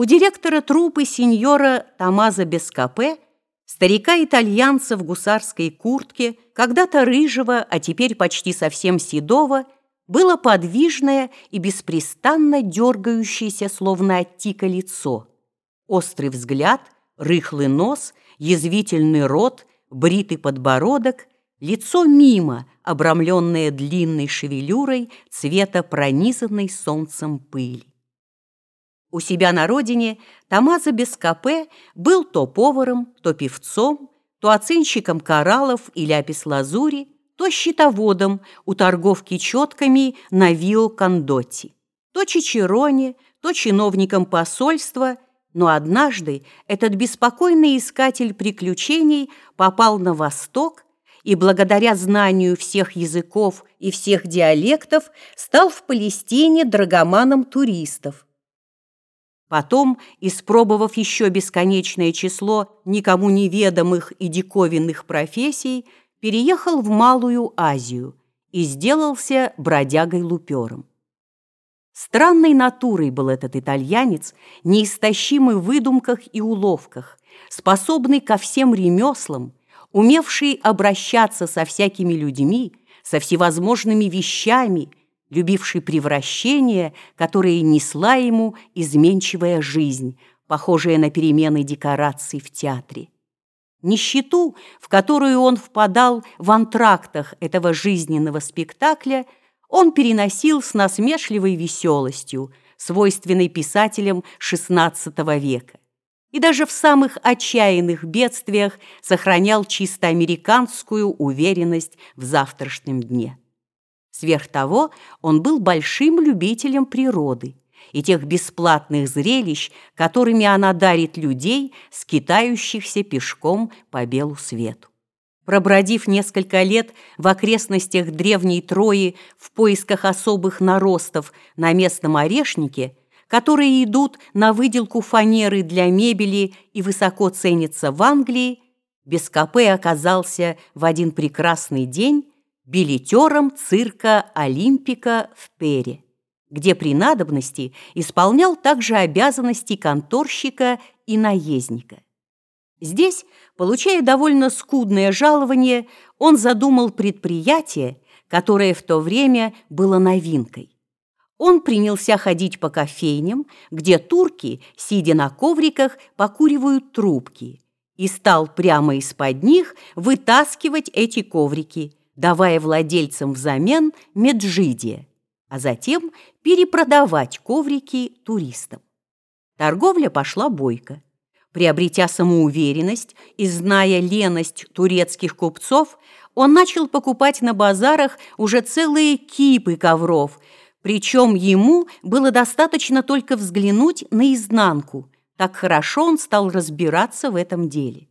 У директора труппы сеньора Томазо Бескапе, старика-итальянца в гусарской куртке, когда-то рыжего, а теперь почти совсем седого, было подвижное и беспрестанно дергающееся, словно от тика лицо. Острый взгляд, рыхлый нос, язвительный рот, бритый подбородок, лицо мимо, обрамленное длинной шевелюрой цвета пронизанной солнцем пыли. У себя на родине Тамаза Бескапе был то поваром, то певцом, то оценщиком кораллов и ляпис-лазури, то счетоводом у торговки четками на Вио Кондотти, то чичероне, то чиновником посольства, но однажды этот беспокойный искатель приключений попал на восток и благодаря знанию всех языков и всех диалектов стал в Палестине драгоманом туристов. Потом, испробовав еще бесконечное число никому неведомых и диковинных профессий, переехал в Малую Азию и сделался бродягой-лупером. Странной натурой был этот итальянец, неистощимый в выдумках и уловках, способный ко всем ремеслам, умевший обращаться со всякими людьми, со всевозможными вещами, любивший превращения, которые несла ему изменчивая жизнь, похожая на перемены декораций в театре. Нищету, в которую он впадал в антрактах этого жизненного спектакля, он переносил с насмешливой веселостью, свойственной писателям XVI века и даже в самых отчаянных бедствиях сохранял чисто американскую уверенность в завтрашнем дне. Сверх того, он был большим любителем природы и тех бесплатных зрелищ, которыми она дарит людей, скитающихся пешком по белу свету. Пробродив несколько лет в окрестностях древней Трои в поисках особых наростов на местном орешнике, которые идут на выделку фанеры для мебели и высоко ценятся в Англии, Бескапе оказался в один прекрасный день билетером цирка Олимпика в Пере, где при надобности исполнял также обязанности конторщика и наездника. Здесь, получая довольно скудное жалование, он задумал предприятие, которое в то время было новинкой он принялся ходить по кофейням, где турки, сидя на ковриках, покуривают трубки, и стал прямо из-под них вытаскивать эти коврики, давая владельцам взамен меджидия, а затем перепродавать коврики туристам. Торговля пошла бойко. Приобретя самоуверенность и зная леность турецких купцов, он начал покупать на базарах уже целые кипы ковров – причем ему было достаточно только взглянуть наизнанку, так хорошо он стал разбираться в этом деле.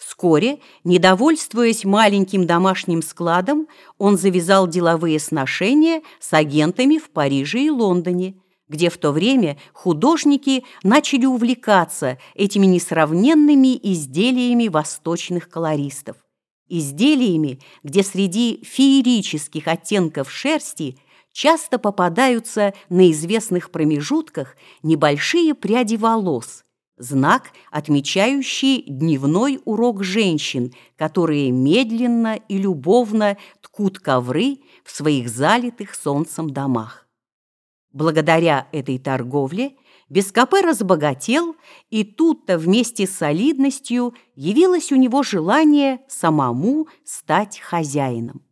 Вскоре, недовольствуясь маленьким домашним складом, он завязал деловые сношения с агентами в Париже и Лондоне, где в то время художники начали увлекаться этими несравненными изделиями восточных колористов. Изделиями, где среди феерических оттенков шерсти – часто попадаются на известных промежутках небольшие пряди волос, знак, отмечающий дневной урок женщин, которые медленно и любовно ткут ковры в своих залитых солнцем домах. Благодаря этой торговле Бескапе разбогател, и тут-то вместе с солидностью явилось у него желание самому стать хозяином.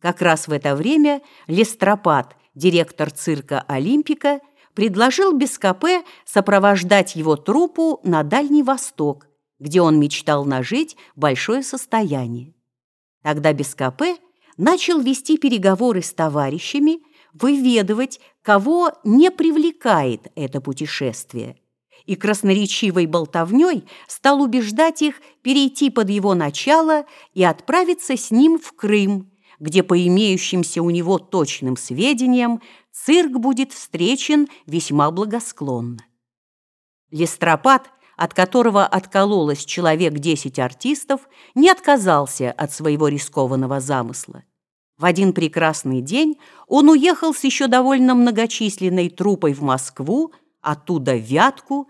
Как раз в это время Лестропад, директор цирка «Олимпика», предложил Бескапе сопровождать его труппу на Дальний Восток, где он мечтал нажить большое состояние. Тогда Бескапе начал вести переговоры с товарищами, выведывать, кого не привлекает это путешествие, и красноречивой болтовней стал убеждать их перейти под его начало и отправиться с ним в Крым, где по имеющимся у него точным сведениям цирк будет встречен весьма благосклонно. Лестропад, от которого откололось человек 10 артистов, не отказался от своего рискованного замысла. В один прекрасный день он уехал с еще довольно многочисленной труппой в Москву, оттуда вятку